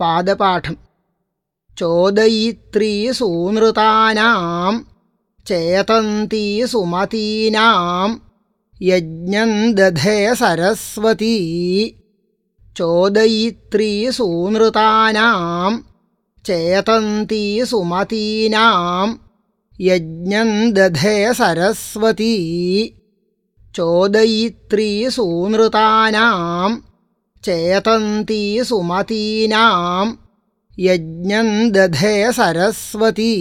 പാദപാഠം. ചോദയിത്രീ സൂനൃതാനാം ചേതന്തി സുമതീനാം യജ്ഞം ദധേ സരസ്വതീ ചോദയിത്രീ സൂനൃതാനാം ചേതന്തി സുമതീനാം യജ്ഞം ദധേ സരസ്വതീ ചോദയിത്രീ സൂനൃതാനാം चेतन्ती सुमतीनां यज्ञं दधे सरस्वती।